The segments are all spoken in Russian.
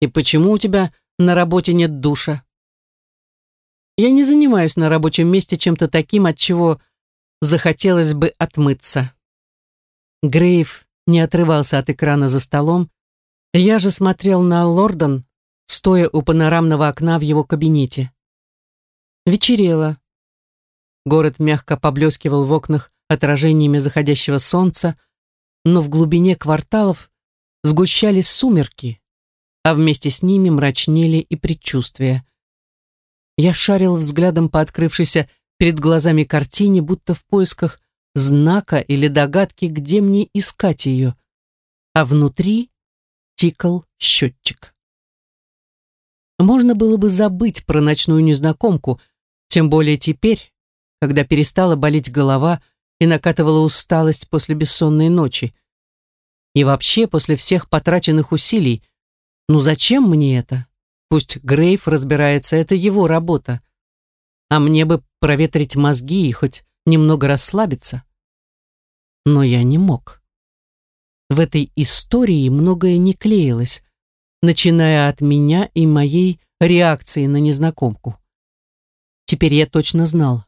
И почему у тебя на работе нет душа? Я не занимаюсь на рабочем месте чем-то таким, от чего захотелось бы отмыться. Грейв не отрывался от экрана за столом. Я же смотрел на Лордон, стоя у панорамного окна в его кабинете. Вечерело. Город мягко поблескивал в окнах отражениями заходящего солнца, но в глубине кварталов сгущались сумерки, а вместе с ними мрачнели и предчувствия. Я шарил взглядом по открывшейся перед глазами картине, будто в поисках знака или догадки, где мне искать ее, а внутри тикал счетчик. Можно было бы забыть про ночную незнакомку, тем более теперь, когда перестала болеть голова и накатывала усталость после бессонной ночи. И вообще после всех потраченных усилий. Ну зачем мне это? Пусть Грейв разбирается, это его работа. А мне бы проветрить мозги и хоть немного расслабиться. Но я не мог. В этой истории многое не клеилось, начиная от меня и моей реакции на незнакомку. Теперь я точно знал.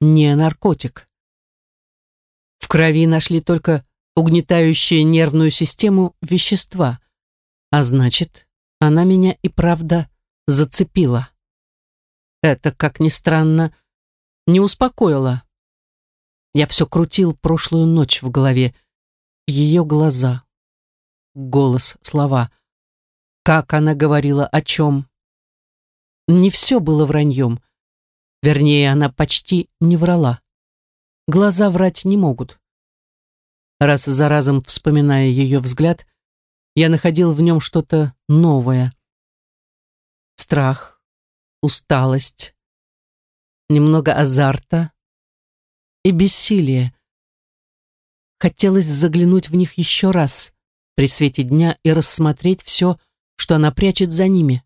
Не наркотик. В крови нашли только угнетающие нервную систему вещества, а значит, она меня и правда зацепила. Это, как ни странно, не успокоило. Я все крутил прошлую ночь в голове. Ее глаза, голос, слова. Как она говорила, о чем. Не все было враньем. Вернее, она почти не врала. Глаза врать не могут. Раз за разом вспоминая ее взгляд, я находил в нем что-то новое. Страх, усталость, немного азарта и бессилие. Хотелось заглянуть в них еще раз при свете дня и рассмотреть все, что она прячет за ними.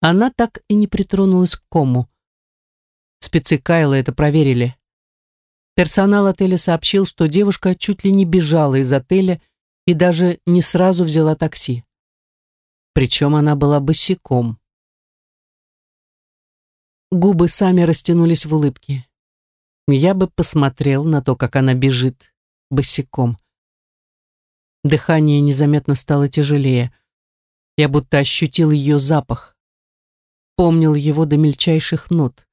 Она так и не притронулась к кому. Спецы Кайла это проверили. Персонал отеля сообщил, что девушка чуть ли не бежала из отеля и даже не сразу взяла такси. Причем она была босиком. Губы сами растянулись в улыбке. Я бы посмотрел на то, как она бежит босиком. Дыхание незаметно стало тяжелее. Я будто ощутил ее запах. Помнил его до мельчайших нот.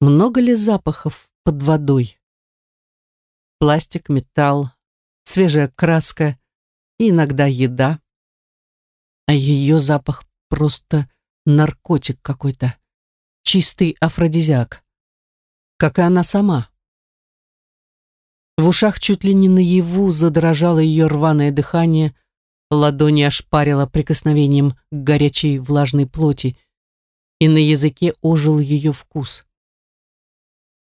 Много ли запахов под водой? Пластик, металл, свежая краска и иногда еда. А ее запах просто наркотик какой-то. Чистый афродизиак. Как и она сама. В ушах чуть ли не наяву задрожало ее рваное дыхание, ладони ошпарило прикосновением к горячей влажной плоти, и на языке ожил ее вкус.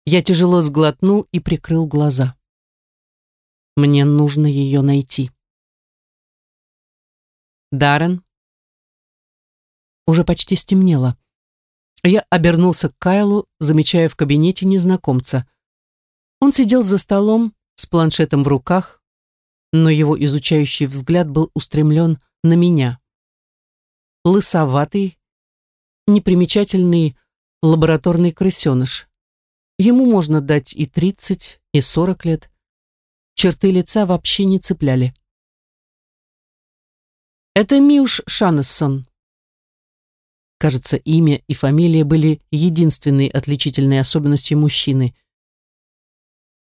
Я тяжело сглотнул и прикрыл глаза. Мне нужно ее найти. Даррен. Уже почти стемнело. Я обернулся к Кайлу, замечая в кабинете незнакомца. Он сидел за столом с планшетом в руках, но его изучающий взгляд был устремлен на меня. Лысоватый, непримечательный лабораторный крысеныш. Ему можно дать и 30, и 40 лет. Черты лица вообще не цепляли. Это Миуш Шанессон. Кажется, имя и фамилия были единственной отличительной особенностью мужчины.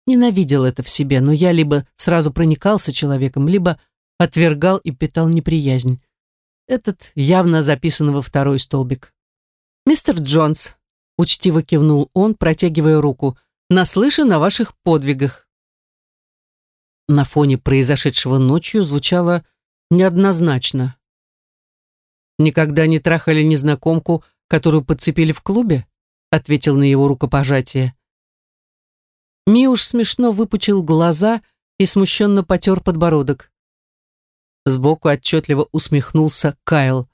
Ненавидел это в себе, но я либо сразу проникался человеком, либо отвергал и питал неприязнь. Этот явно записан во второй столбик. «Мистер Джонс», Учтиво кивнул он, протягивая руку. «Наслышан о ваших подвигах». На фоне произошедшего ночью звучало неоднозначно. «Никогда не трахали незнакомку, которую подцепили в клубе?» ответил на его рукопожатие. Миуш смешно выпучил глаза и смущенно потер подбородок. Сбоку отчетливо усмехнулся Кайл.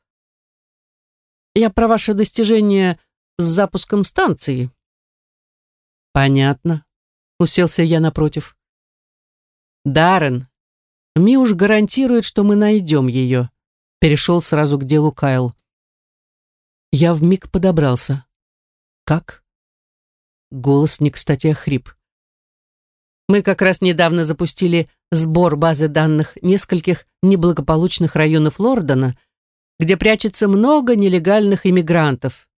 «Я про ваше достижение с запуском станции. Понятно. Уселся я напротив. Даррен, Миуш гарантирует, что мы найдем ее. перешел сразу к делу Кайл. Я вмиг подобрался. Как? Голос не кстати охрип. Мы как раз недавно запустили сбор базы данных нескольких неблагополучных районов Лордона, где прячется много нелегальных иммигрантов.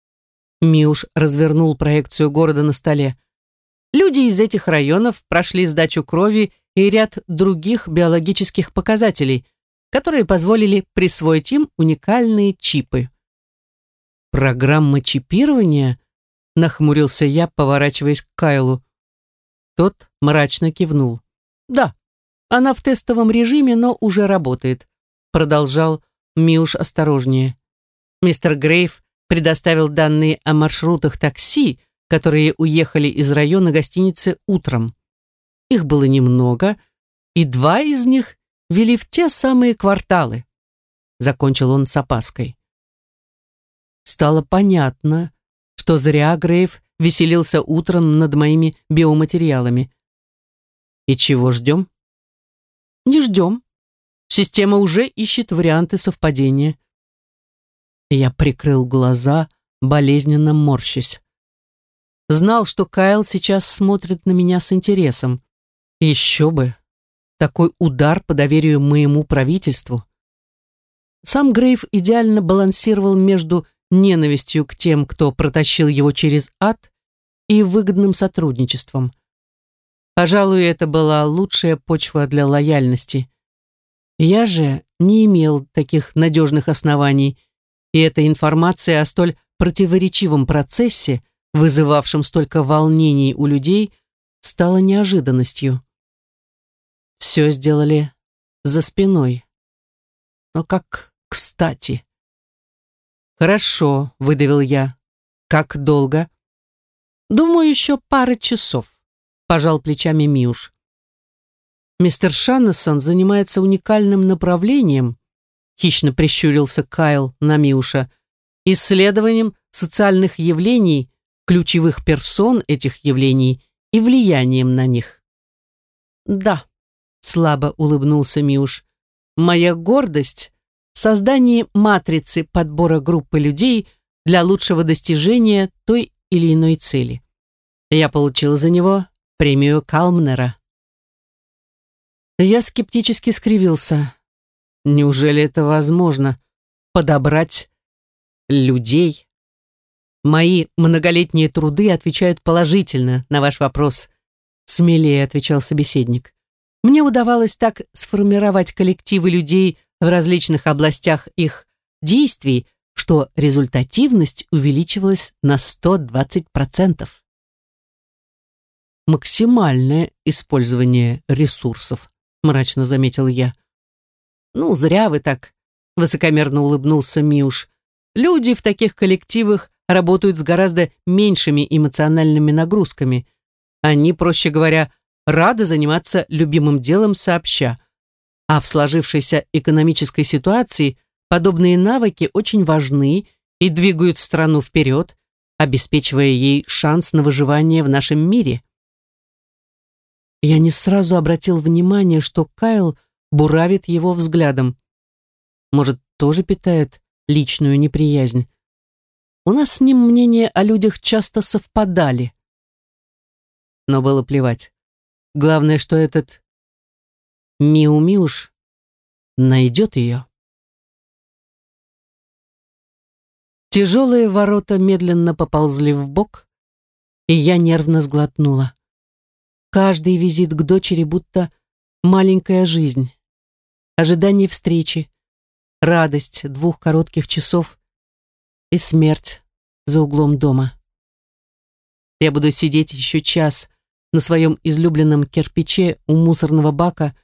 Миуш развернул проекцию города на столе. Люди из этих районов прошли сдачу крови и ряд других биологических показателей, которые позволили присвоить им уникальные чипы. «Программа чипирования?» — нахмурился я, поворачиваясь к Кайлу. Тот мрачно кивнул. «Да, она в тестовом режиме, но уже работает», — продолжал Миуш осторожнее. Мистер Грейв предоставил данные о маршрутах такси, которые уехали из района гостиницы утром. Их было немного, и два из них вели в те самые кварталы. Закончил он с опаской. Стало понятно, что зря Грейв веселился утром над моими биоматериалами. И чего ждем? Не ждем. Система уже ищет варианты совпадения. Я прикрыл глаза, болезненно морщась. Знал, что Кайл сейчас смотрит на меня с интересом. Еще бы. Такой удар по доверию моему правительству. Сам Грейв идеально балансировал между ненавистью к тем, кто протащил его через ад, и выгодным сотрудничеством. Пожалуй, это была лучшая почва для лояльности. Я же не имел таких надежных оснований, и эта информация о столь противоречивом процессе, вызывавшем столько волнений у людей, стала неожиданностью. Все сделали за спиной. Но как кстати. «Хорошо», — выдавил я. «Как долго?» «Думаю, еще пара часов», — пожал плечами Миуш. «Мистер Шаннесон занимается уникальным направлением», — хищно прищурился Кайл на Миуша, «исследованием социальных явлений, ключевых персон этих явлений и влиянием на них». «Да», — слабо улыбнулся Миуш, «моя гордость создании матрицы подбора группы людей для лучшего достижения той или иной цели. Я получил за него премию Калмнера. Я скептически скривился. Неужели это возможно? Подобрать людей? Мои многолетние труды отвечают положительно на ваш вопрос, смелее отвечал собеседник. Мне удавалось так сформировать коллективы людей в различных областях их действий, что результативность увеличивалась на 120%. «Максимальное использование ресурсов», — мрачно заметил я. «Ну, зря вы так», — высокомерно улыбнулся Миуш. «Люди в таких коллективах работают с гораздо меньшими эмоциональными нагрузками. Они, проще говоря, рады заниматься любимым делом сообща. А в сложившейся экономической ситуации подобные навыки очень важны и двигают страну вперед, обеспечивая ей шанс на выживание в нашем мире. Я не сразу обратил внимание, что Кайл буравит его взглядом. Может, тоже питает личную неприязнь. У нас с ним мнения о людях часто совпадали. Но было плевать. Главное, что этот Миу-Миуш найдет ее. Тяжелые ворота медленно поползли в бок, и я нервно сглотнула. Каждый визит к дочери будто маленькая жизнь. Ожидание встречи, радость двух коротких часов и смерть за углом дома. Я буду сидеть еще час на своем излюбленном кирпиче у мусорного бака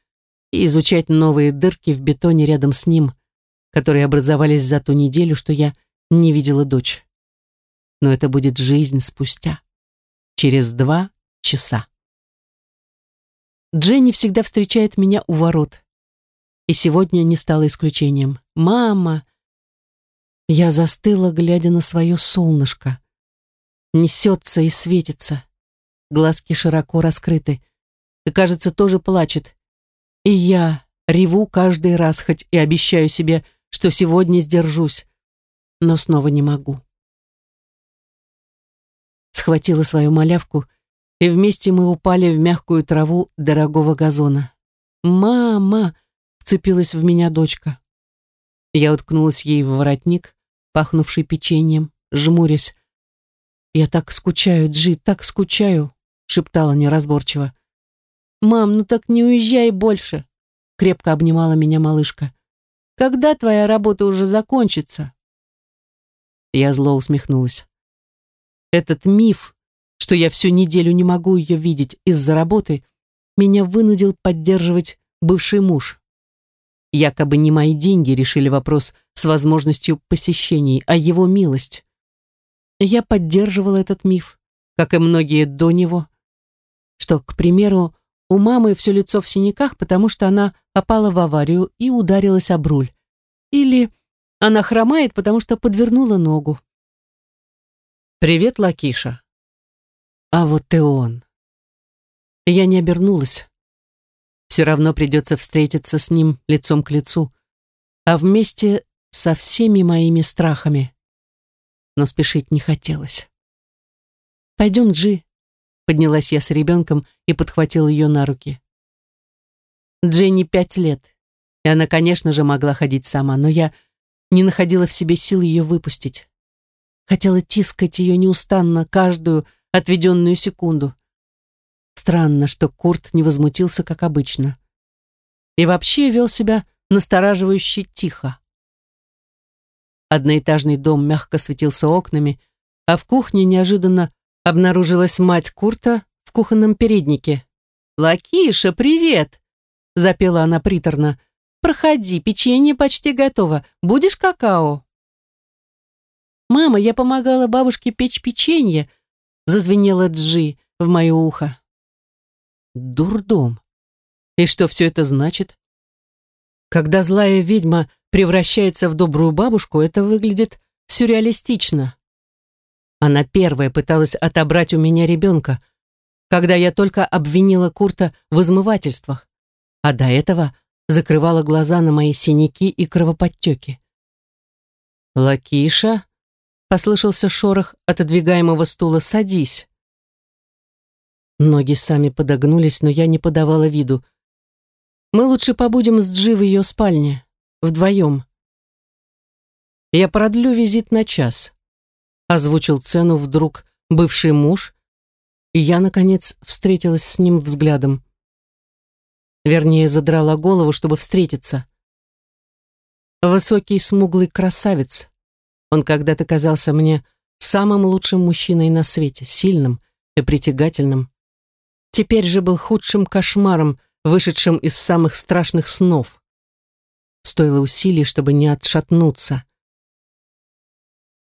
и изучать новые дырки в бетоне рядом с ним, которые образовались за ту неделю, что я не видела дочь. Но это будет жизнь спустя, через два часа. Дженни всегда встречает меня у ворот. И сегодня не стало исключением. «Мама!» Я застыла, глядя на свое солнышко. Несется и светится. Глазки широко раскрыты. И, кажется, тоже плачет. И я реву каждый раз, хоть и обещаю себе, что сегодня сдержусь, но снова не могу. Схватила свою малявку, и вместе мы упали в мягкую траву дорогого газона. «Мама!» — вцепилась в меня дочка. Я уткнулась ей в воротник, пахнувший печеньем, жмурясь. «Я так скучаю, Джи, так скучаю!» — шептала неразборчиво. «Мам, ну так не уезжай больше!» — крепко обнимала меня малышка. «Когда твоя работа уже закончится?» Я зло усмехнулась. Этот миф, что я всю неделю не могу ее видеть из-за работы, меня вынудил поддерживать бывший муж. Якобы не мои деньги решили вопрос с возможностью посещений, а его милость. Я поддерживала этот миф, как и многие до него, что, к примеру, у мамы все лицо в синяках, потому что она попала в аварию и ударилась об руль. Или она хромает, потому что подвернула ногу. «Привет, Лакиша». А вот и он. Я не обернулась, все равно придется встретиться с ним лицом к лицу, а вместе со всеми моими страхами. Но спешить не хотелось. «Пойдем, Джи», — поднялась я с ребенком и подхватила ее на руки. Дженни пять лет, и она, конечно же, могла ходить сама, но я не находила в себе сил ее выпустить. Хотела тискать ее неустанно каждую отведенную секунду. Странно, что Курт не возмутился, как обычно. И вообще вел себя настораживающе тихо. Одноэтажный дом мягко светился окнами, а в кухне неожиданно обнаружилась мать Курта в кухонном переднике. «Лакиша, привет!» — запела она приторно. «Проходи, печенье почти готово. Будешь какао?» «Мама, я помогала бабушке печь печенье», — зазвенела Джи в мое ухо. Дурдом. И что все это значит? Когда злая ведьма превращается в добрую бабушку, это выглядит сюрреалистично. Она первая пыталась отобрать у меня ребенка, когда я только обвинила Курта в измывательствах, а до этого закрывала глаза на мои синяки и кровоподтеки. «Лакиша?» — послышался шорох отодвигаемого стула. «Садись». Ноги сами подогнулись, но я не подавала виду. Мы лучше побудем с Джи в ее спальне, вдвоем. Я продлю визит на час. Озвучил цену вдруг бывший муж, и я, наконец, встретилась с ним взглядом. Вернее, задрала голову, чтобы встретиться. Высокий, смуглый красавец. Он когда-то казался мне самым лучшим мужчиной на свете, сильным и притягательным теперь же был худшим кошмаром, вышедшим из самых страшных снов. Стоило усилий, чтобы не отшатнуться.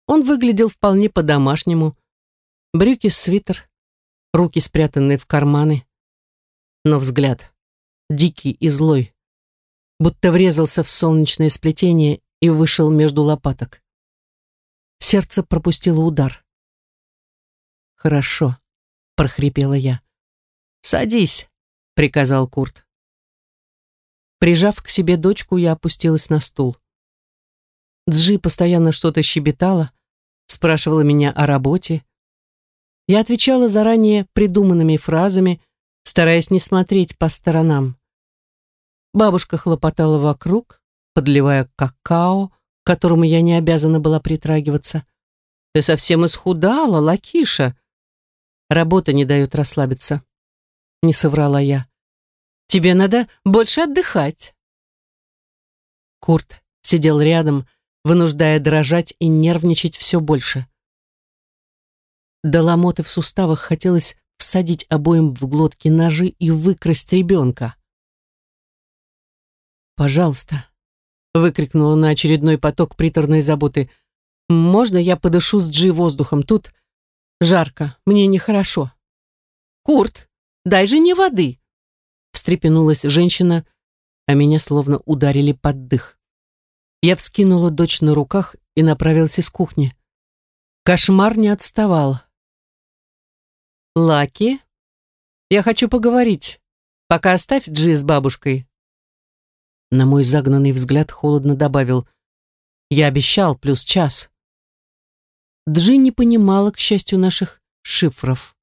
Он выглядел вполне по-домашнему. Брюки, свитер, руки спрятанные в карманы. Но взгляд дикий и злой, будто врезался в солнечное сплетение и вышел между лопаток. Сердце пропустило удар. «Хорошо», — прохрипела я. «Садись», — приказал Курт. Прижав к себе дочку, я опустилась на стул. Джи постоянно что-то щебетала, спрашивала меня о работе. Я отвечала заранее придуманными фразами, стараясь не смотреть по сторонам. Бабушка хлопотала вокруг, подливая какао, к которому я не обязана была притрагиваться. «Ты совсем исхудала, Лакиша!» Работа не дает расслабиться не соврала я. Тебе надо больше отдыхать. Курт сидел рядом, вынуждая дрожать и нервничать все больше. До ломоты в суставах хотелось всадить обоим в глотки ножи и выкрасть ребенка. «Пожалуйста», — выкрикнула на очередной поток приторной заботы, «можно я подышу с Джи воздухом? Тут жарко, мне нехорошо». «Курт!» Дай же не воды!» Встрепенулась женщина, а меня словно ударили под дых. Я вскинула дочь на руках и направилась из кухни. Кошмар не отставал. «Лаки, я хочу поговорить. Пока оставь Джи с бабушкой». На мой загнанный взгляд холодно добавил. Я обещал плюс час. Джи не понимала, к счастью, наших шифров.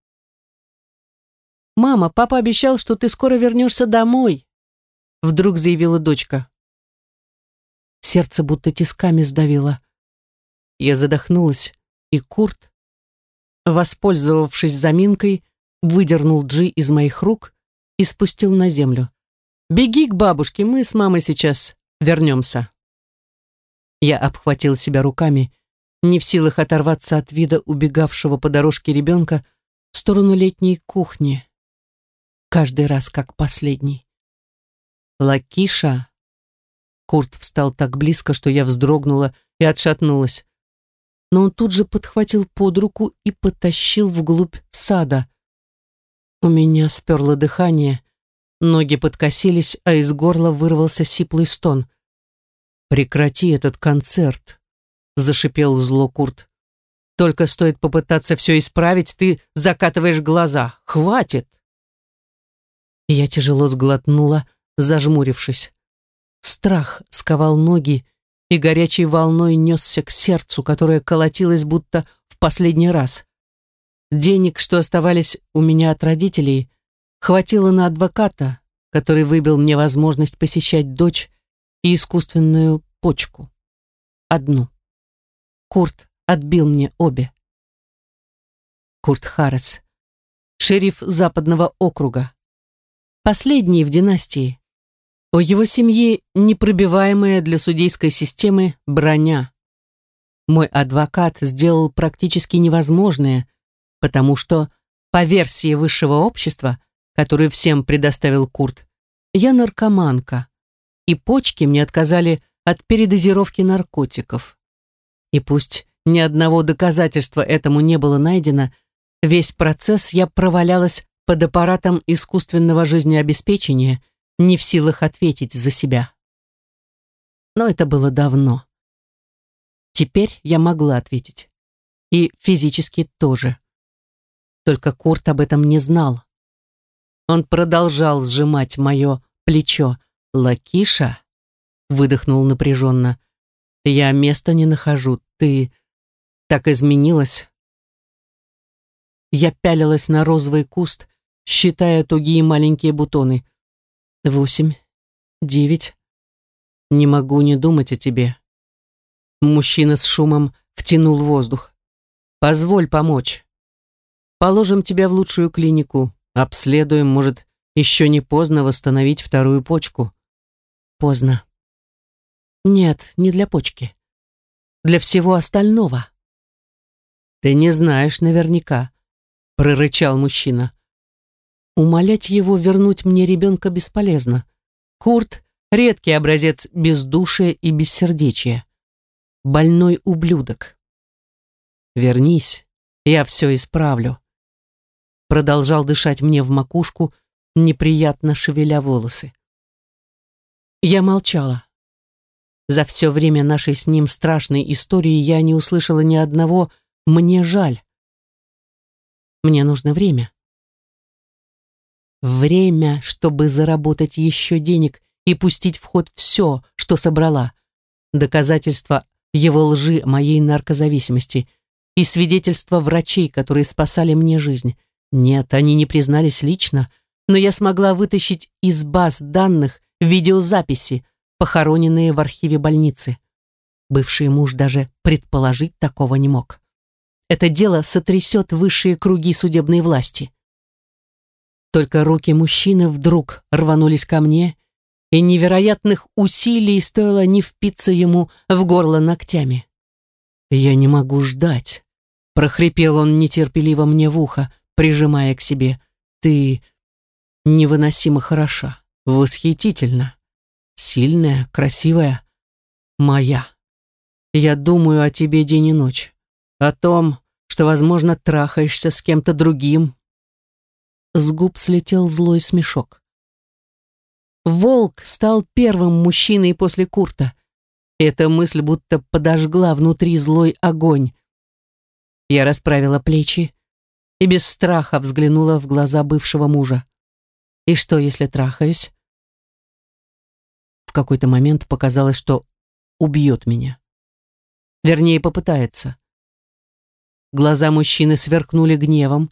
«Мама, папа обещал, что ты скоро вернешься домой», вдруг заявила дочка. Сердце будто тисками сдавило. Я задохнулась, и Курт, воспользовавшись заминкой, выдернул Джи из моих рук и спустил на землю. «Беги к бабушке, мы с мамой сейчас вернемся». Я обхватил себя руками, не в силах оторваться от вида убегавшего по дорожке ребенка в сторону летней кухни. Каждый раз как последний. «Лакиша!» Курт встал так близко, что я вздрогнула и отшатнулась. Но он тут же подхватил под руку и потащил вглубь сада. У меня сперло дыхание, ноги подкосились, а из горла вырвался сиплый стон. «Прекрати этот концерт!» — зашипел зло Курт. «Только стоит попытаться все исправить, ты закатываешь глаза. Хватит!» Я тяжело сглотнула, зажмурившись. Страх сковал ноги и горячей волной несся к сердцу, которое колотилось будто в последний раз. Денег, что оставались у меня от родителей, хватило на адвоката, который выбил мне возможность посещать дочь и искусственную почку. Одну. Курт отбил мне обе. Курт Харрес, шериф западного округа. Последний в династии. У его семьи непробиваемая для судейской системы броня. Мой адвокат сделал практически невозможное, потому что, по версии высшего общества, которую всем предоставил Курт, я наркоманка, и почки мне отказали от передозировки наркотиков. И пусть ни одного доказательства этому не было найдено, весь процесс я провалялась под аппаратом искусственного жизнеобеспечения – не в силах ответить за себя. Но это было давно. Теперь я могла ответить. И физически тоже. Только Курт об этом не знал. Он продолжал сжимать мое плечо. «Лакиша?» — выдохнул напряженно. «Я места не нахожу. Ты так изменилась». Я пялилась на розовый куст, считая тугие маленькие бутоны. Восемь. Девять. Не могу не думать о тебе. Мужчина с шумом втянул воздух. Позволь помочь. Положим тебя в лучшую клинику. Обследуем, может, еще не поздно восстановить вторую почку. Поздно. Нет, не для почки. Для всего остального. Ты не знаешь наверняка, прорычал мужчина. Умолять его вернуть мне ребенка бесполезно. Курт — редкий образец бездушия и бессердечия. Больной ублюдок. «Вернись, я все исправлю». Продолжал дышать мне в макушку, неприятно шевеля волосы. Я молчала. За все время нашей с ним страшной истории я не услышала ни одного «мне жаль». Мне нужно время. Время, чтобы заработать еще денег и пустить в ход все, что собрала. Доказательства его лжи моей наркозависимости и свидетельства врачей, которые спасали мне жизнь. Нет, они не признались лично, но я смогла вытащить из баз данных видеозаписи, похороненные в архиве больницы. Бывший муж даже предположить такого не мог. Это дело сотрясет высшие круги судебной власти. Только руки мужчины вдруг рванулись ко мне, и невероятных усилий стоило не впиться ему в горло ногтями. «Я не могу ждать», — прохрипел он нетерпеливо мне в ухо, прижимая к себе. «Ты невыносимо хороша, восхитительна, сильная, красивая, моя. Я думаю о тебе день и ночь, о том, что, возможно, трахаешься с кем-то другим, с губ слетел злой смешок. Волк стал первым мужчиной после Курта. Эта мысль будто подожгла внутри злой огонь. Я расправила плечи и без страха взглянула в глаза бывшего мужа. И что, если трахаюсь? В какой-то момент показалось, что убьет меня. Вернее, попытается. Глаза мужчины сверкнули гневом,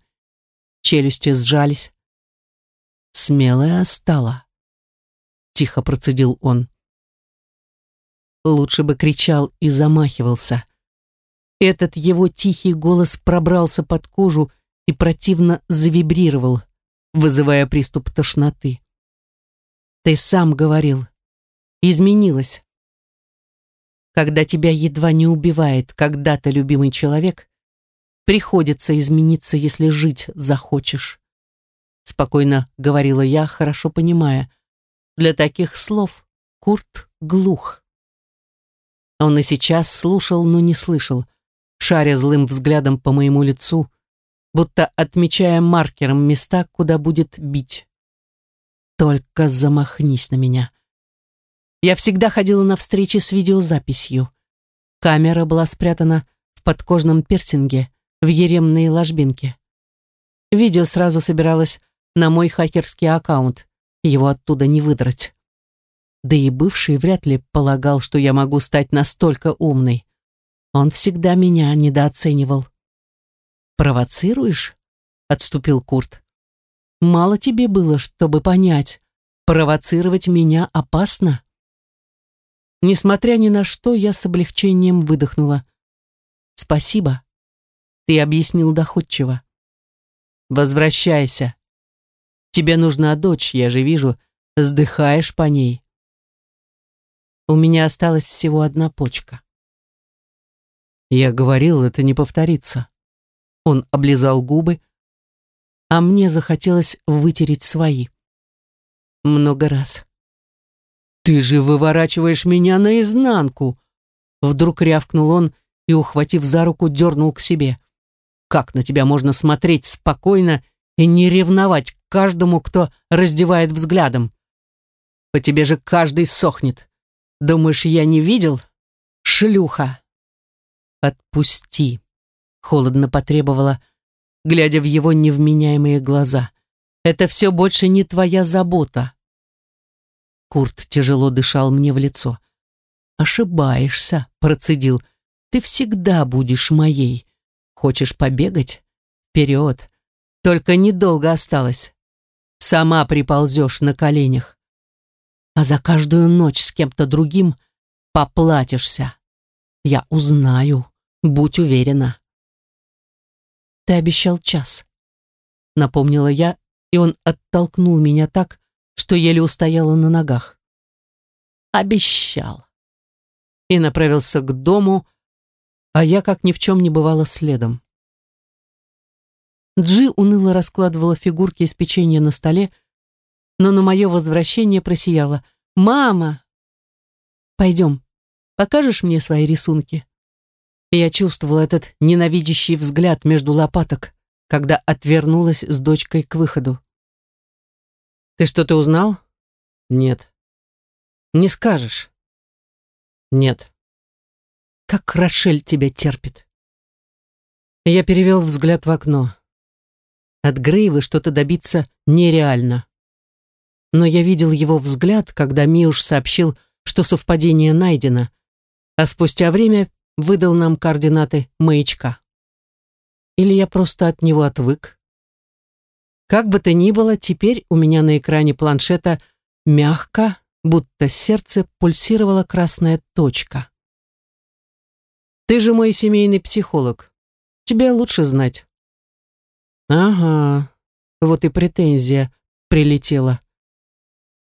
челюсти сжались. «Смелая стала», — тихо процедил он. Лучше бы кричал и замахивался. Этот его тихий голос пробрался под кожу и противно завибрировал, вызывая приступ тошноты. «Ты сам говорил. Изменилась. Когда тебя едва не убивает когда-то любимый человек, приходится измениться, если жить захочешь. Спокойно говорила я, хорошо понимая. Для таких слов Курт глух. Он и сейчас слушал, но не слышал, шаря злым взглядом по моему лицу, будто отмечая маркером места, куда будет бить. Только замахнись на меня. Я всегда ходила на встречи с видеозаписью. Камера была спрятана в подкожном пирсинге, в еремные ложбинки. Видео сразу собиралось на мой хакерский аккаунт, его оттуда не выдрать. Да и бывший вряд ли полагал, что я могу стать настолько умной. Он всегда меня недооценивал. «Провоцируешь?» — отступил Курт. «Мало тебе было, чтобы понять, провоцировать меня опасно?» Несмотря ни на что, я с облегчением выдохнула. «Спасибо», ты объяснил доходчиво. Возвращайся. Тебе нужна дочь, я же вижу, вздыхаешь по ней. У меня осталась всего одна почка. Я говорил, это не повторится. Он облизал губы, а мне захотелось вытереть свои. Много раз. «Ты же выворачиваешь меня наизнанку!» Вдруг рявкнул он и, ухватив за руку, дернул к себе. Как на тебя можно смотреть спокойно и не ревновать каждому, кто раздевает взглядом? По тебе же каждый сохнет. Думаешь, я не видел? Шлюха. Отпусти. Холодно потребовала, глядя в его невменяемые глаза. Это все больше не твоя забота. Курт тяжело дышал мне в лицо. «Ошибаешься», — процедил. «Ты всегда будешь моей. Хочешь побегать? Вперед. Только недолго осталось. Сама приползешь на коленях. А за каждую ночь с кем-то другим поплатишься. Я узнаю, будь уверена. Ты обещал час. Напомнила я, и он оттолкнул меня так, что еле устояла на ногах. Обещал. И направился к дому, а я, как ни в чем не бывало, следом. Джи уныло раскладывала фигурки из печенья на столе, но на мое возвращение просияла. «Мама! Пойдем, покажешь мне свои рисунки?» Я чувствовала этот ненавидящий взгляд между лопаток, когда отвернулась с дочкой к выходу. «Ты что-то узнал?» «Нет». «Не скажешь?» «Нет». Как Рошель тебя терпит. Я перевел взгляд в окно. От Грейвы что-то добиться нереально. Но я видел его взгляд, когда Миуш сообщил, что совпадение найдено, а спустя время выдал нам координаты маячка. Или я просто от него отвык? Как бы то ни было, теперь у меня на экране планшета мягко, будто сердце пульсировала красная точка. Ты же мой семейный психолог. Тебе лучше знать. Ага, вот и претензия прилетела.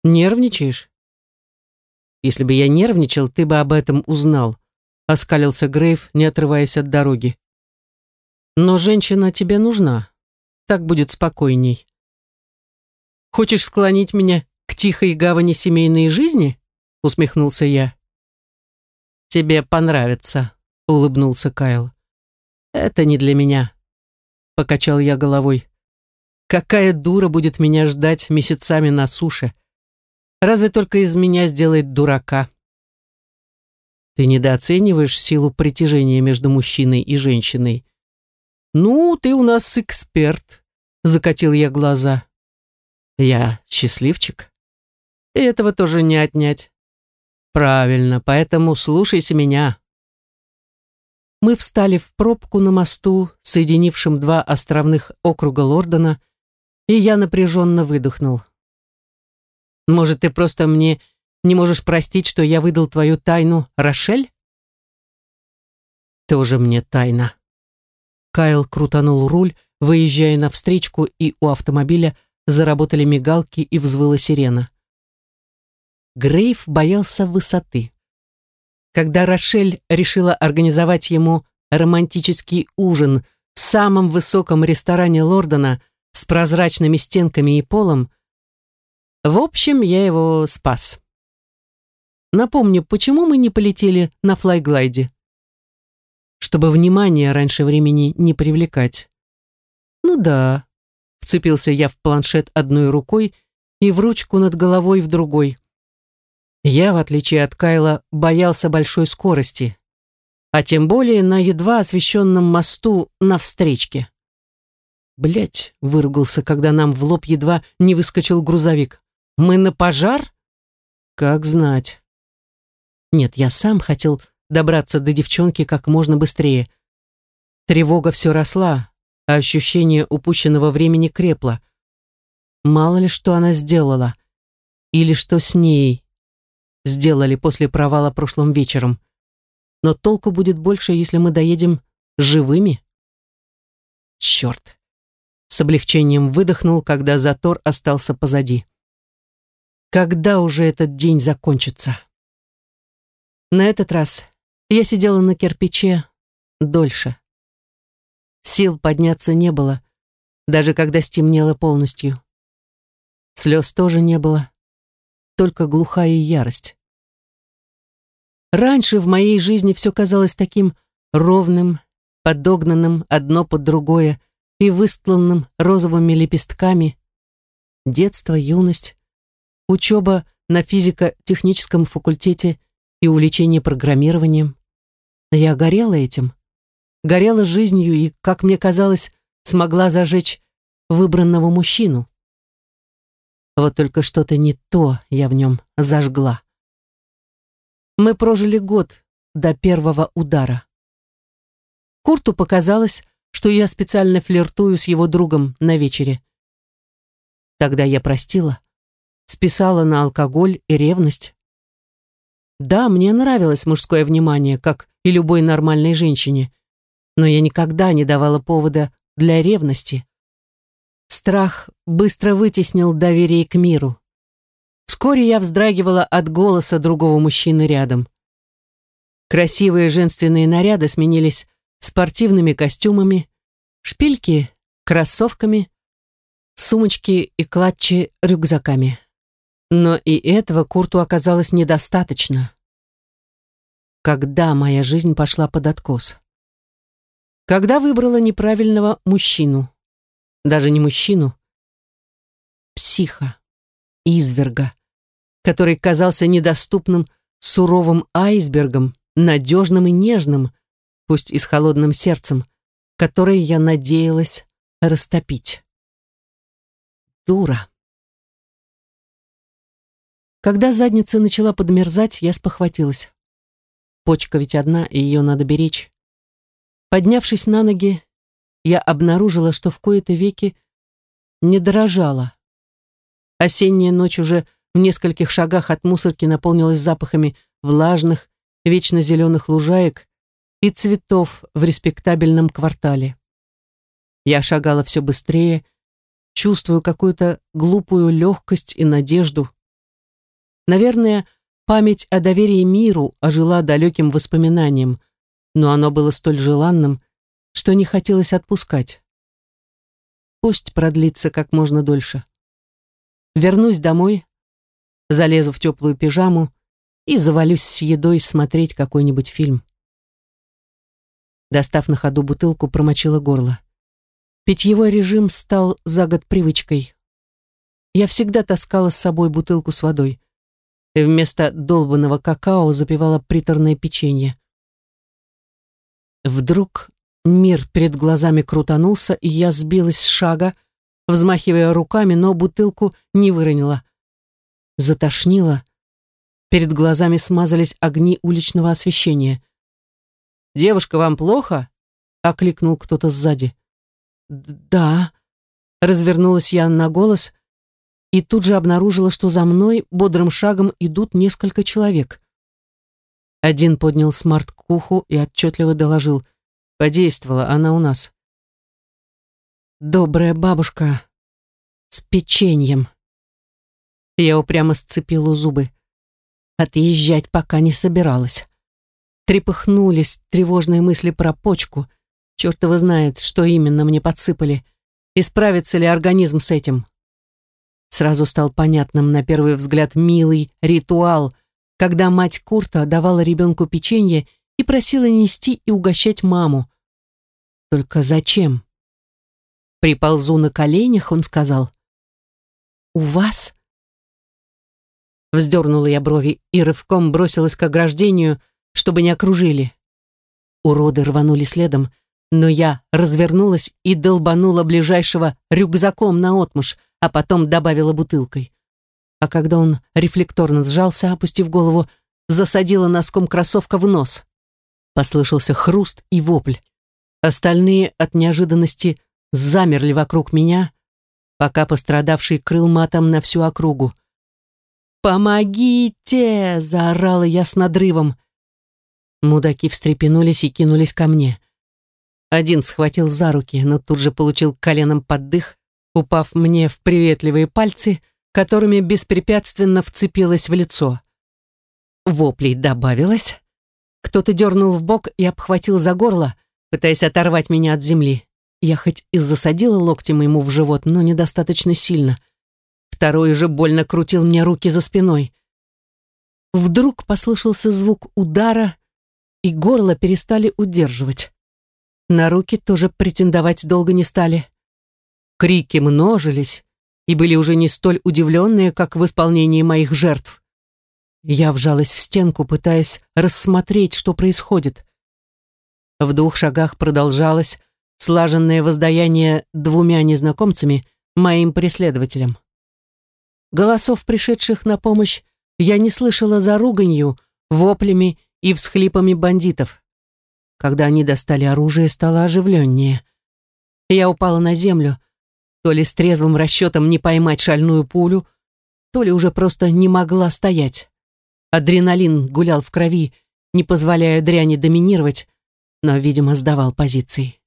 Нервничаешь? Если бы я нервничал, ты бы об этом узнал, оскалился Грейв, не отрываясь от дороги. Но женщина тебе нужна. Так будет спокойней. Хочешь склонить меня к тихой гавани семейной жизни? Усмехнулся я. Тебе понравится улыбнулся Кайл. Это не для меня, покачал я головой. Какая дура будет меня ждать месяцами на суше? Разве только из меня сделает дурака? Ты недооцениваешь силу притяжения между мужчиной и женщиной. Ну, ты у нас эксперт, закатил я глаза. Я счастливчик. И этого тоже не отнять. Правильно, поэтому слушайся меня. Мы встали в пробку на мосту, соединившем два островных округа Лордона, и я напряженно выдохнул. «Может, ты просто мне не можешь простить, что я выдал твою тайну, Рошель?» «Тоже мне тайна». Кайл крутанул руль, выезжая на встречку, и у автомобиля заработали мигалки и взвыла сирена. Грейв боялся высоты. Когда Рошель решила организовать ему романтический ужин в самом высоком ресторане Лордона с прозрачными стенками и полом, в общем, я его спас. Напомню, почему мы не полетели на флайглайде? Чтобы внимание раньше времени не привлекать. Ну да, вцепился я в планшет одной рукой и в ручку над головой в другой. Я, в отличие от Кайла, боялся большой скорости, а тем более на едва освещенном мосту на встречке. Блять, выругался, когда нам в лоб едва не выскочил грузовик. Мы на пожар? Как знать. Нет, я сам хотел добраться до девчонки как можно быстрее. Тревога все росла, а ощущение упущенного времени крепло. Мало ли что она сделала. Или что с ней сделали после провала прошлым вечером. Но толку будет больше, если мы доедем живыми. Черт. С облегчением выдохнул, когда затор остался позади. Когда уже этот день закончится? На этот раз я сидела на кирпиче дольше. Сил подняться не было, даже когда стемнело полностью. Слез тоже не было, только глухая ярость. Раньше в моей жизни все казалось таким ровным, подогнанным одно под другое и выстланным розовыми лепестками. Детство, юность, учеба на физико-техническом факультете и увлечение программированием. Я горела этим, горела жизнью и, как мне казалось, смогла зажечь выбранного мужчину. Вот только что-то не то я в нем зажгла. Мы прожили год до первого удара. Курту показалось, что я специально флиртую с его другом на вечере. Тогда я простила, списала на алкоголь и ревность. Да, мне нравилось мужское внимание, как и любой нормальной женщине, но я никогда не давала повода для ревности. Страх быстро вытеснил доверие к миру. Вскоре я вздрагивала от голоса другого мужчины рядом. Красивые женственные наряды сменились спортивными костюмами, шпильки — кроссовками, сумочки и клатчи — рюкзаками. Но и этого Курту оказалось недостаточно. Когда моя жизнь пошла под откос? Когда выбрала неправильного мужчину. Даже не мужчину. Психа. Изверга который казался недоступным суровым айсбергом, надежным и нежным, пусть и с холодным сердцем, который я надеялась растопить. Дура. Когда задница начала подмерзать, я спохватилась. Почка ведь одна, и ее надо беречь. Поднявшись на ноги, я обнаружила, что в кои-то веки не дрожала. Осенняя ночь уже в нескольких шагах от мусорки наполнилась запахами влажных, вечно зеленых лужаек и цветов в респектабельном квартале. Я шагала все быстрее, чувствую какую-то глупую легкость и надежду. Наверное, память о доверии миру ожила далеким воспоминанием, но оно было столь желанным, что не хотелось отпускать. Пусть продлится как можно дольше. Вернусь домой, залезу в теплую пижаму и завалюсь с едой смотреть какой-нибудь фильм. Достав на ходу бутылку, промочила горло. Питьевой режим стал за год привычкой. Я всегда таскала с собой бутылку с водой. И вместо долбанного какао запивала приторное печенье. Вдруг мир перед глазами крутанулся, и я сбилась с шага, взмахивая руками, но бутылку не выронила затошнило. Перед глазами смазались огни уличного освещения. «Девушка, вам плохо?» — окликнул кто-то сзади. «Да», — развернулась я на голос и тут же обнаружила, что за мной бодрым шагом идут несколько человек. Один поднял смарт к уху и отчетливо доложил. «Подействовала, она у нас». «Добрая бабушка с печеньем». Я упрямо сцепила зубы. Отъезжать пока не собиралась. Трепыхнулись тревожные мысли про почку. Черт его знает, что именно мне подсыпали. И справится ли организм с этим. Сразу стал понятным на первый взгляд милый ритуал, когда мать Курта давала ребенку печенье и просила нести и угощать маму. Только зачем? Приползу на коленях, он сказал. «У вас?» Вздернула я брови и рывком бросилась к ограждению, чтобы не окружили. Уроды рванули следом, но я развернулась и долбанула ближайшего рюкзаком на отмуш, а потом добавила бутылкой. А когда он рефлекторно сжался, опустив голову, засадила носком кроссовка в нос. Послышался хруст и вопль. Остальные от неожиданности замерли вокруг меня, пока пострадавший крыл матом на всю округу. «Помогите!» — заорала я с надрывом. Мудаки встрепенулись и кинулись ко мне. Один схватил за руки, но тут же получил коленом под дых, упав мне в приветливые пальцы, которыми беспрепятственно вцепилась в лицо. Воплей добавилось. Кто-то дернул в бок и обхватил за горло, пытаясь оторвать меня от земли. Я хоть и засадила локтем ему в живот, но недостаточно сильно. Второй уже больно крутил мне руки за спиной. Вдруг послышался звук удара, и горло перестали удерживать. На руки тоже претендовать долго не стали. Крики множились и были уже не столь удивленные, как в исполнении моих жертв. Я вжалась в стенку, пытаясь рассмотреть, что происходит. В двух шагах продолжалось слаженное воздаяние двумя незнакомцами, моим преследователям. Голосов, пришедших на помощь, я не слышала за руганью, воплями и всхлипами бандитов. Когда они достали оружие, стало оживленнее. Я упала на землю, то ли с трезвым расчетом не поймать шальную пулю, то ли уже просто не могла стоять. Адреналин гулял в крови, не позволяя дряни доминировать, но, видимо, сдавал позиции.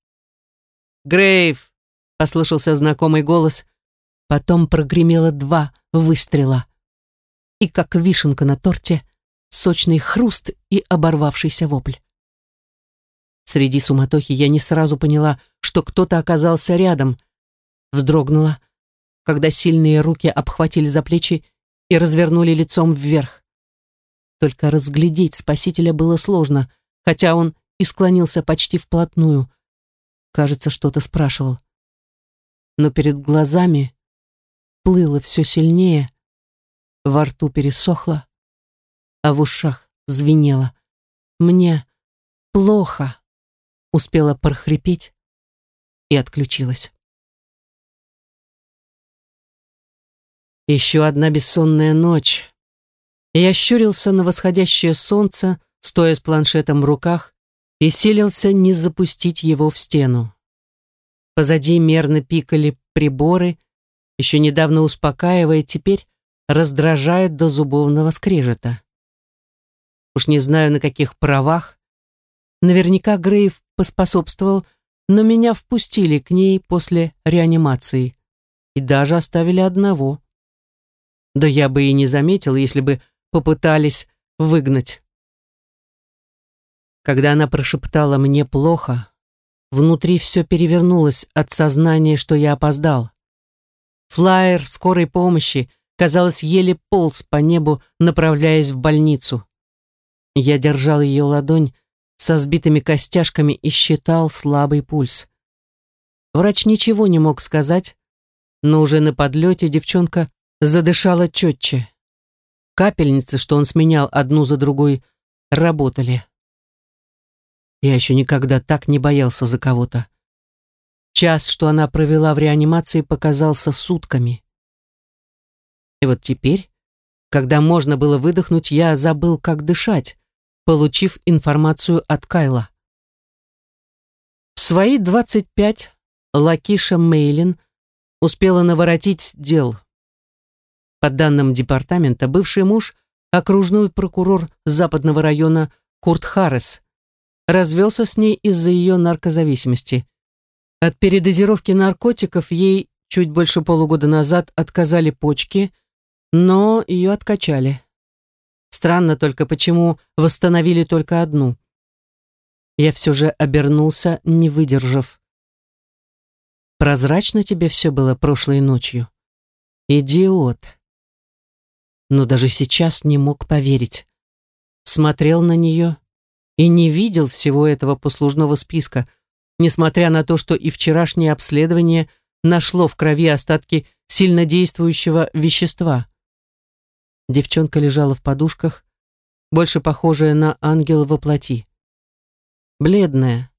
«Грейв!» — послышался знакомый голос, потом прогремело два выстрела. И как вишенка на торте, сочный хруст и оборвавшийся вопль. Среди суматохи я не сразу поняла, что кто-то оказался рядом. Вздрогнула, когда сильные руки обхватили за плечи и развернули лицом вверх. Только разглядеть спасителя было сложно, хотя он и склонился почти вплотную. Кажется, что-то спрашивал. Но перед глазами плыло все сильнее, во рту пересохло, а в ушах звенело. Мне плохо, успела прохрипеть и отключилась. Еще одна бессонная ночь. Я щурился на восходящее солнце, стоя с планшетом в руках, и селился не запустить его в стену. Позади мерно пикали приборы, еще недавно успокаивая, теперь раздражает до зубовного скрежета. Уж не знаю, на каких правах. Наверняка Грейв поспособствовал, но меня впустили к ней после реанимации и даже оставили одного. Да я бы и не заметил, если бы попытались выгнать. Когда она прошептала «мне плохо», внутри все перевернулось от сознания, что я опоздал. Флайер скорой помощи, казалось, еле полз по небу, направляясь в больницу. Я держал ее ладонь со сбитыми костяшками и считал слабый пульс. Врач ничего не мог сказать, но уже на подлете девчонка задышала четче. Капельницы, что он сменял одну за другой, работали. Я еще никогда так не боялся за кого-то. Час, что она провела в реанимации, показался сутками. И вот теперь, когда можно было выдохнуть, я забыл, как дышать, получив информацию от Кайла. свои 25 Лакиша Мейлин успела наворотить дел. По данным департамента, бывший муж, окружной прокурор западного района Курт Харрес, развелся с ней из-за ее наркозависимости. От передозировки наркотиков ей чуть больше полугода назад отказали почки, но ее откачали. Странно только, почему восстановили только одну. Я все же обернулся, не выдержав. Прозрачно тебе все было прошлой ночью. Идиот. Но даже сейчас не мог поверить. Смотрел на нее и не видел всего этого послужного списка, несмотря на то, что и вчерашнее обследование нашло в крови остатки сильнодействующего вещества. Девчонка лежала в подушках, больше похожая на ангела во плоти. Бледная,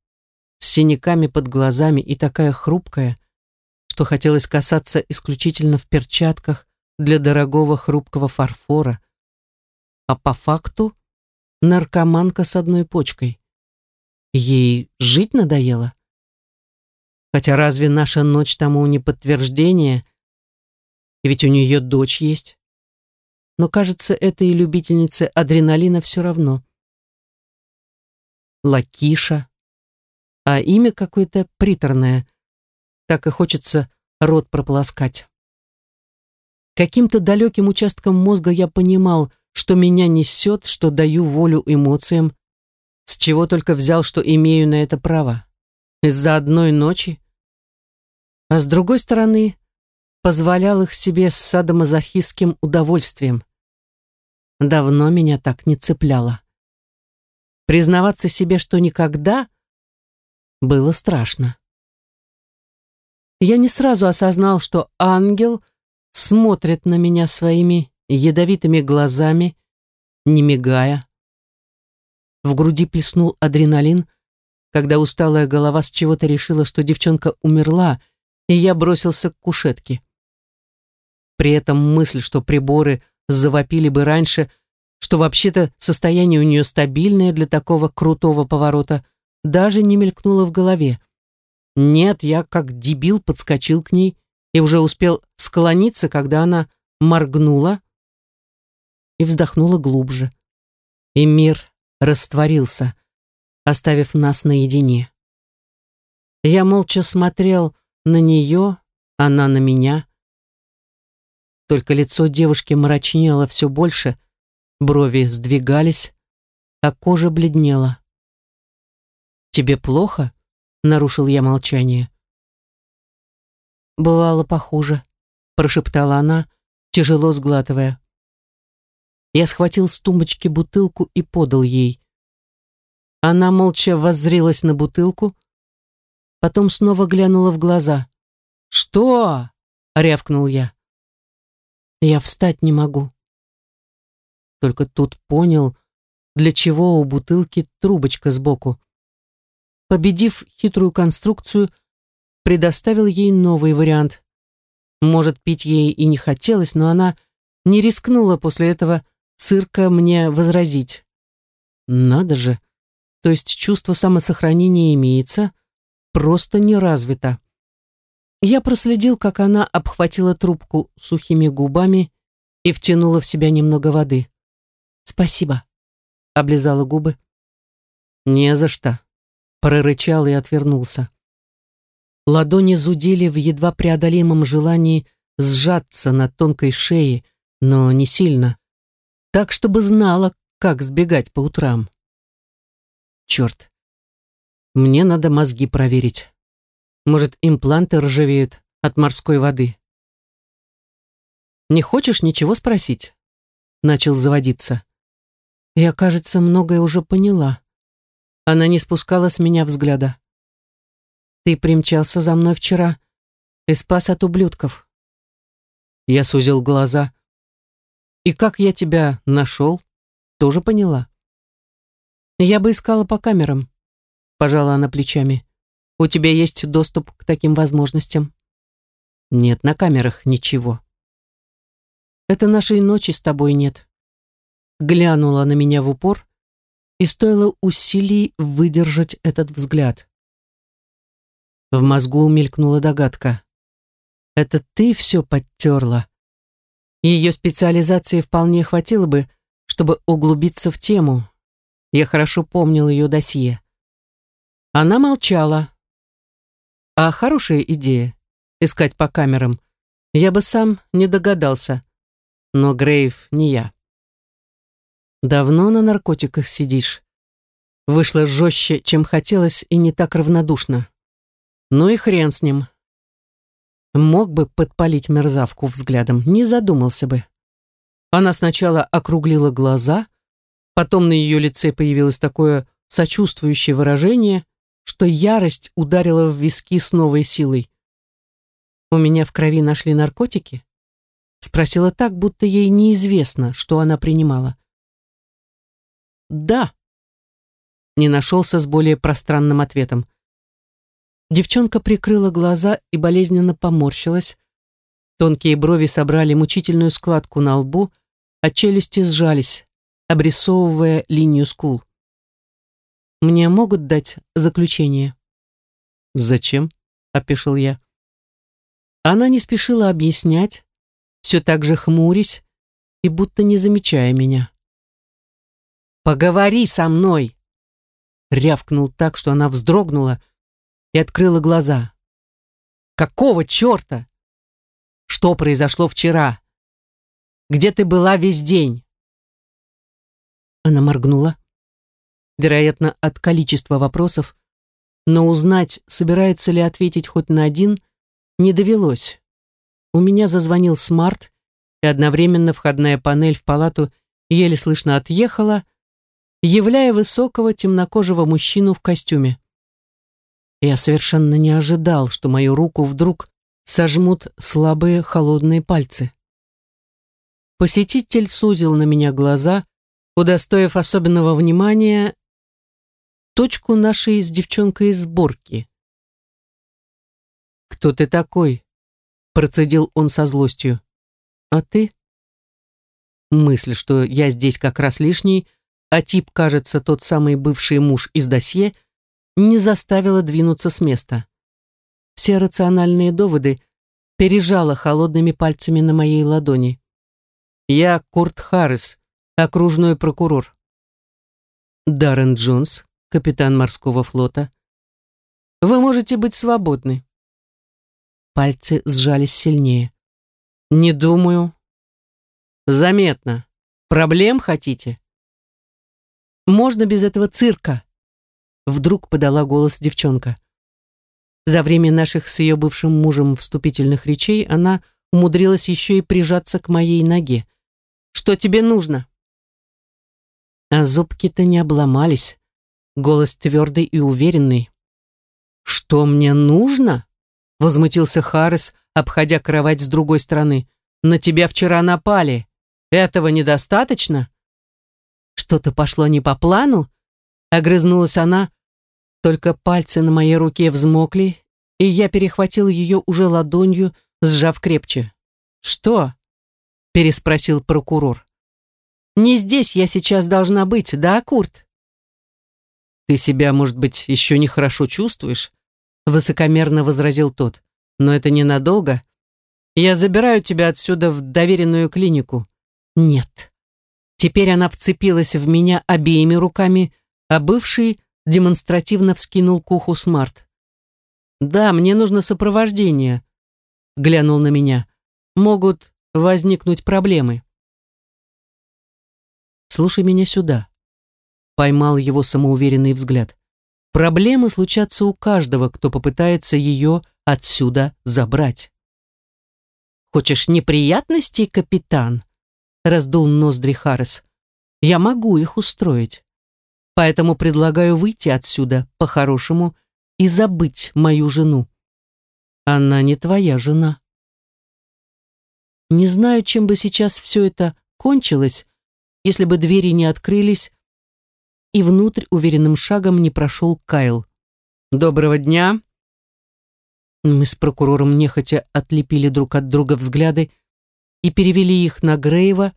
с синяками под глазами и такая хрупкая, что хотелось касаться исключительно в перчатках для дорогого хрупкого фарфора. А по факту наркоманка с одной почкой. Ей жить надоело? Хотя разве наша ночь тому не подтверждение? Ведь у нее дочь есть но, кажется, этой любительнице адреналина все равно. Лакиша. А имя какое-то приторное. Так и хочется рот прополоскать. Каким-то далеким участком мозга я понимал, что меня несет, что даю волю эмоциям, с чего только взял, что имею на это право. Из-за одной ночи. А с другой стороны, позволял их себе с садомазохистским удовольствием. Давно меня так не цепляло. Признаваться себе, что никогда, было страшно. Я не сразу осознал, что ангел смотрит на меня своими ядовитыми глазами, не мигая. В груди плеснул адреналин, когда усталая голова с чего-то решила, что девчонка умерла, и я бросился к кушетке. При этом мысль, что приборы завопили бы раньше, что вообще-то состояние у нее стабильное для такого крутого поворота, даже не мелькнуло в голове. Нет, я как дебил подскочил к ней и уже успел склониться, когда она моргнула и вздохнула глубже. И мир растворился, оставив нас наедине. Я молча смотрел на нее, она на меня. Только лицо девушки мрачнело все больше, брови сдвигались, а кожа бледнела. «Тебе плохо?» — нарушил я молчание. «Бывало похуже», — прошептала она, тяжело сглатывая. Я схватил с тумбочки бутылку и подал ей. Она молча воззрилась на бутылку, потом снова глянула в глаза. «Что?» — рявкнул я. «Я встать не могу». Только тут понял, для чего у бутылки трубочка сбоку. Победив хитрую конструкцию, предоставил ей новый вариант. Может, пить ей и не хотелось, но она не рискнула после этого цирка мне возразить. Надо же, то есть чувство самосохранения имеется, просто не развито. Я проследил, как она обхватила трубку сухими губами и втянула в себя немного воды. «Спасибо», — облизала губы. «Не за что», — прорычал и отвернулся. Ладони зудели в едва преодолимом желании сжаться на тонкой шее, но не сильно, так, чтобы знала, как сбегать по утрам. Черт, мне надо мозги проверить. Может, импланты ржавеют от морской воды? Не хочешь ничего спросить? Начал заводиться. Я, кажется, многое уже поняла. Она не спускала с меня взгляда. Ты примчался за мной вчера и спас от ублюдков. Я сузил глаза. И как я тебя нашел, тоже поняла. Я бы искала по камерам, пожала она плечами. У тебя есть доступ к таким возможностям? Нет, на камерах ничего. Это нашей ночи с тобой нет. Глянула на меня в упор, и стоило усилий выдержать этот взгляд. В мозгу мелькнула догадка. «Это ты все подтерла?» Ее специализации вполне хватило бы, чтобы углубиться в тему. Я хорошо помнил ее досье. Она молчала. А хорошая идея — искать по камерам. Я бы сам не догадался. Но Грейв не я. Давно на наркотиках сидишь. Вышло жестче, чем хотелось, и не так равнодушно. Ну и хрен с ним. Мог бы подпалить мерзавку взглядом, не задумался бы. Она сначала округлила глаза, потом на ее лице появилось такое сочувствующее выражение, что ярость ударила в виски с новой силой. «У меня в крови нашли наркотики?» Спросила так, будто ей неизвестно, что она принимала. «Да», не нашелся с более пространным ответом. Девчонка прикрыла глаза и болезненно поморщилась. Тонкие брови собрали мучительную складку на лбу, а челюсти сжались, обрисовывая линию скул. «Мне могут дать заключение?» «Зачем?» — опешил я. Она не спешила объяснять, все так же хмурясь и будто не замечая меня. «Поговори со мной!» Рявкнул так, что она вздрогнула, и открыла глаза. «Какого черта? Что произошло вчера? Где ты была весь день?» Она моргнула. Вероятно, от количества вопросов, но узнать, собирается ли ответить хоть на один, не довелось. У меня зазвонил смарт, и одновременно входная панель в палату еле слышно отъехала, являя высокого темнокожего мужчину в костюме. Я совершенно не ожидал, что мою руку вдруг сожмут слабые холодные пальцы. Посетитель сузил на меня глаза, удостоив особенного внимания точку нашей с девчонкой сборки. «Кто ты такой?» — процедил он со злостью. «А ты?» Мысль, что я здесь как раз лишний, а тип, кажется, тот самый бывший муж из досье — не заставила двинуться с места. Все рациональные доводы пережала холодными пальцами на моей ладони. Я Курт Харрис, окружной прокурор. Даррен Джонс, капитан морского флота. Вы можете быть свободны. Пальцы сжались сильнее. Не думаю. Заметно. Проблем хотите? Можно без этого цирка, Вдруг подала голос девчонка. За время наших с ее бывшим мужем вступительных речей она умудрилась еще и прижаться к моей ноге. «Что тебе нужно?» А зубки-то не обломались. Голос твердый и уверенный. «Что мне нужно?» Возмутился Харрис, обходя кровать с другой стороны. «На тебя вчера напали. Этого недостаточно?» «Что-то пошло не по плану?» Огрызнулась она, только пальцы на моей руке взмокли, и я перехватил ее уже ладонью, сжав крепче. «Что?» — переспросил прокурор. «Не здесь я сейчас должна быть, да, Курт?» «Ты себя, может быть, еще нехорошо чувствуешь?» — высокомерно возразил тот. «Но это ненадолго. Я забираю тебя отсюда в доверенную клинику». «Нет». Теперь она вцепилась в меня обеими руками, а бывший демонстративно вскинул к уху смарт. «Да, мне нужно сопровождение», — глянул на меня. «Могут возникнуть проблемы». «Слушай меня сюда», — поймал его самоуверенный взгляд. «Проблемы случатся у каждого, кто попытается ее отсюда забрать». «Хочешь неприятностей, капитан?» — раздул ноздри Харрис. «Я могу их устроить». Поэтому предлагаю выйти отсюда по-хорошему и забыть мою жену. Она не твоя жена. Не знаю, чем бы сейчас все это кончилось, если бы двери не открылись, и внутрь уверенным шагом не прошел Кайл. «Доброго дня!» Мы с прокурором нехотя отлепили друг от друга взгляды и перевели их на Грейва,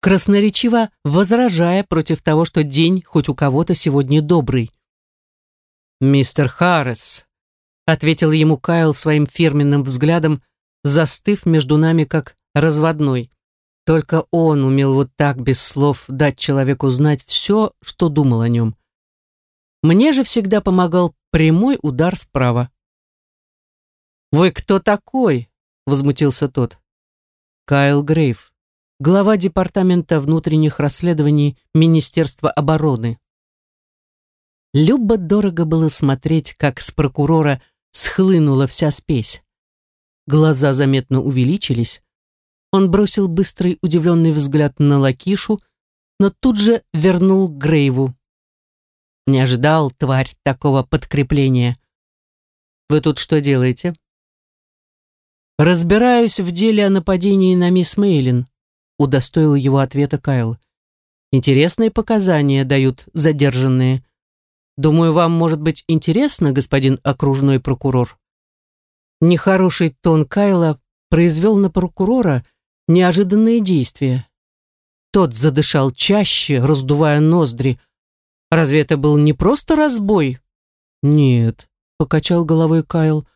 красноречиво возражая против того, что день хоть у кого-то сегодня добрый. «Мистер Харрес», ответил ему Кайл своим фирменным взглядом, застыв между нами как разводной. Только он умел вот так, без слов, дать человеку знать все, что думал о нем. Мне же всегда помогал прямой удар справа. «Вы кто такой?» — возмутился тот. Кайл Грейв, глава Департамента внутренних расследований Министерства обороны. Любо-дорого было смотреть, как с прокурора схлынула вся спесь. Глаза заметно увеличились. Он бросил быстрый удивленный взгляд на Лакишу, но тут же вернул Грейву. Не ожидал, тварь, такого подкрепления. «Вы тут что делаете?» «Разбираюсь в деле о нападении на мисс Мейлин», удостоил его ответа Кайл. «Интересные показания дают задержанные. Думаю, вам может быть интересно, господин окружной прокурор». Нехороший тон Кайла произвел на прокурора неожиданные действия. Тот задышал чаще, раздувая ноздри. Разве это был не просто разбой? Нет, покачал головой Кайл.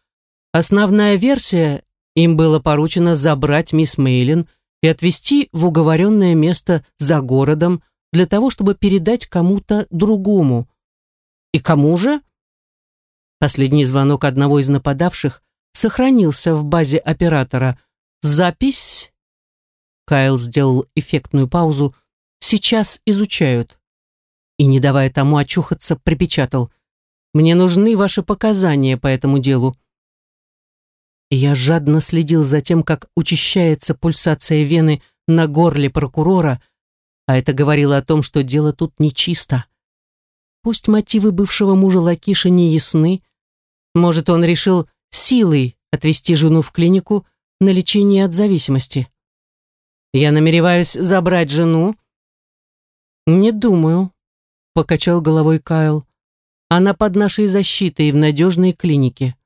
Основная версия им было поручено забрать мисс Мейлин и отвезти в уговоренное место за городом для того, чтобы передать кому-то другому. И кому же? Последний звонок одного из нападавших сохранился в базе оператора. Запись... Кайл сделал эффектную паузу. Сейчас изучают. И, не давая тому очухаться, припечатал. Мне нужны ваши показания по этому делу. Я жадно следил за тем, как учащается пульсация вены на горле прокурора, а это говорило о том, что дело тут нечисто. Пусть мотивы бывшего мужа Лакиши не ясны, может, он решил силой отвезти жену в клинику на лечение от зависимости. Я намереваюсь забрать жену. Не думаю, покачал головой Кайл. Она под нашей защитой в надежной клинике.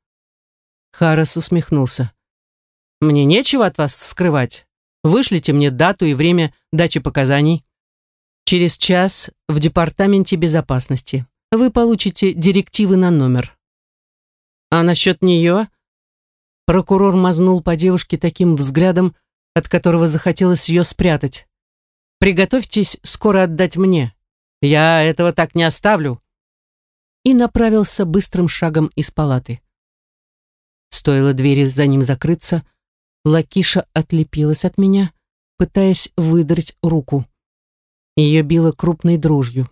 Харрес усмехнулся. «Мне нечего от вас скрывать. Вышлите мне дату и время дачи показаний. Через час в Департаменте безопасности. Вы получите директивы на номер». «А насчет нее?» Прокурор мазнул по девушке таким взглядом, от которого захотелось ее спрятать. «Приготовьтесь скоро отдать мне. Я этого так не оставлю». И направился быстрым шагом из палаты. Стоило двери за ним закрыться, Лакиша отлепилась от меня, пытаясь выдрать руку. Ее било крупной дрожью.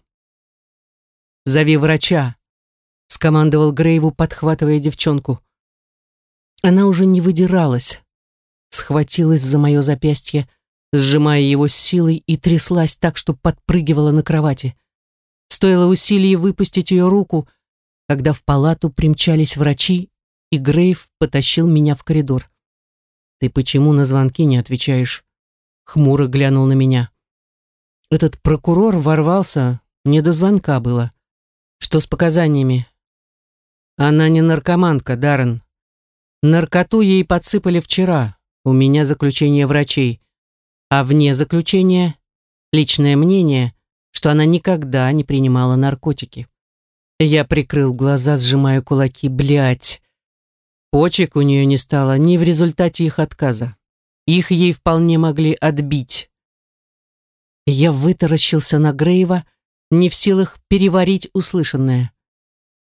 «Зови врача», — скомандовал Грейву, подхватывая девчонку. Она уже не выдиралась, схватилась за мое запястье, сжимая его силой и тряслась так, что подпрыгивала на кровати. Стоило усилий выпустить ее руку, когда в палату примчались врачи и Грейв потащил меня в коридор. «Ты почему на звонки не отвечаешь?» Хмуро глянул на меня. Этот прокурор ворвался, не до звонка было. Что с показаниями? Она не наркоманка, Даррен. Наркоту ей подсыпали вчера. У меня заключение врачей. А вне заключения личное мнение, что она никогда не принимала наркотики. Я прикрыл глаза, сжимая кулаки. Блять. Почек у нее не стало ни в результате их отказа. Их ей вполне могли отбить. Я вытаращился на Грейва, не в силах переварить услышанное.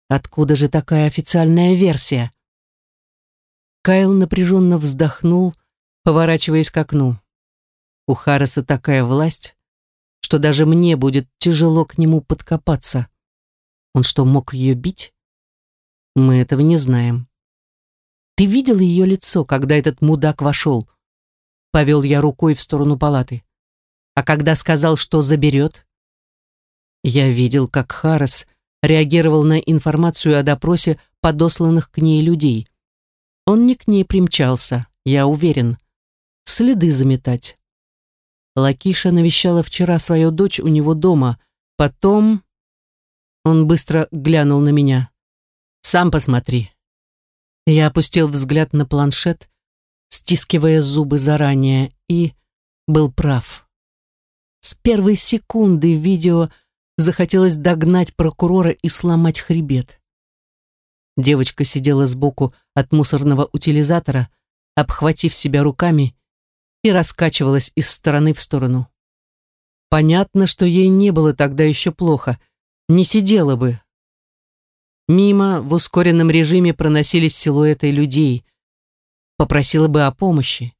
Откуда же такая официальная версия? Кайл напряженно вздохнул, поворачиваясь к окну. У Харреса такая власть, что даже мне будет тяжело к нему подкопаться. Он что, мог ее бить? Мы этого не знаем. Ты видел ее лицо, когда этот мудак вошел? Повел я рукой в сторону палаты. А когда сказал, что заберет? Я видел, как Харрес реагировал на информацию о допросе подосланных к ней людей. Он не к ней примчался, я уверен. Следы заметать. Лакиша навещала вчера свою дочь у него дома. Потом... Он быстро глянул на меня. «Сам посмотри. Я опустил взгляд на планшет, стискивая зубы заранее, и был прав. С первой секунды видео захотелось догнать прокурора и сломать хребет. Девочка сидела сбоку от мусорного утилизатора, обхватив себя руками и раскачивалась из стороны в сторону. Понятно, что ей не было тогда еще плохо, не сидела бы. Мимо в ускоренном режиме проносились силуэты людей. Попросила бы о помощи.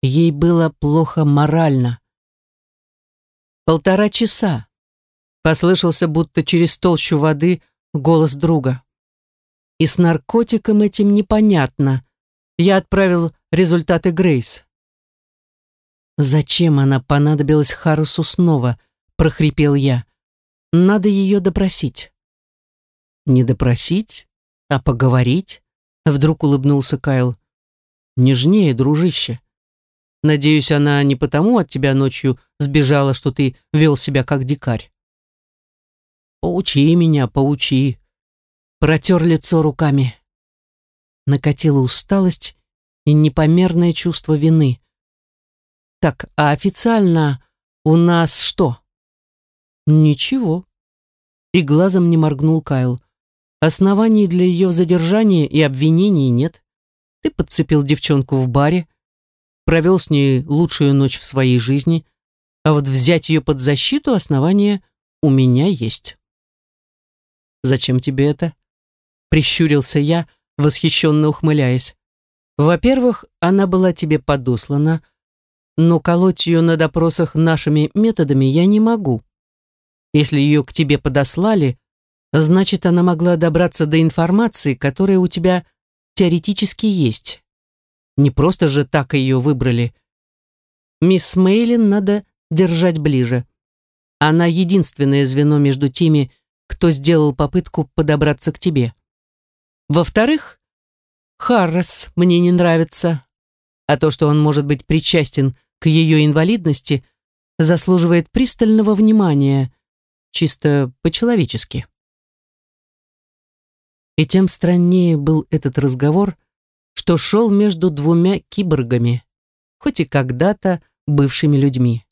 Ей было плохо морально. Полтора часа. Послышался будто через толщу воды голос друга. И с наркотиком этим непонятно. Я отправил результаты Грейс. «Зачем она понадобилась Харусу снова?» — прохрипел я. «Надо ее допросить». «Не допросить, а поговорить?» — вдруг улыбнулся Кайл. «Нежнее, дружище. Надеюсь, она не потому от тебя ночью сбежала, что ты вел себя как дикарь». «Поучи меня, поучи». Протер лицо руками. Накатила усталость и непомерное чувство вины. Так, а официально у нас что? Ничего. И глазом не моргнул Кайл. Оснований для ее задержания и обвинений нет. Ты подцепил девчонку в баре, провел с ней лучшую ночь в своей жизни, а вот взять ее под защиту основания у меня есть. Зачем тебе это? Прищурился я, восхищенно ухмыляясь. Во-первых, она была тебе подослана, но колоть ее на допросах нашими методами я не могу. Если ее к тебе подослали, значит, она могла добраться до информации, которая у тебя теоретически есть. Не просто же так ее выбрали. Мисс Мейлин надо держать ближе. Она единственное звено между теми, кто сделал попытку подобраться к тебе. Во-вторых, Харрес мне не нравится, а то, что он может быть причастен к ее инвалидности, заслуживает пристального внимания, чисто по-человечески. И тем страннее был этот разговор, что шел между двумя киборгами, хоть и когда-то бывшими людьми.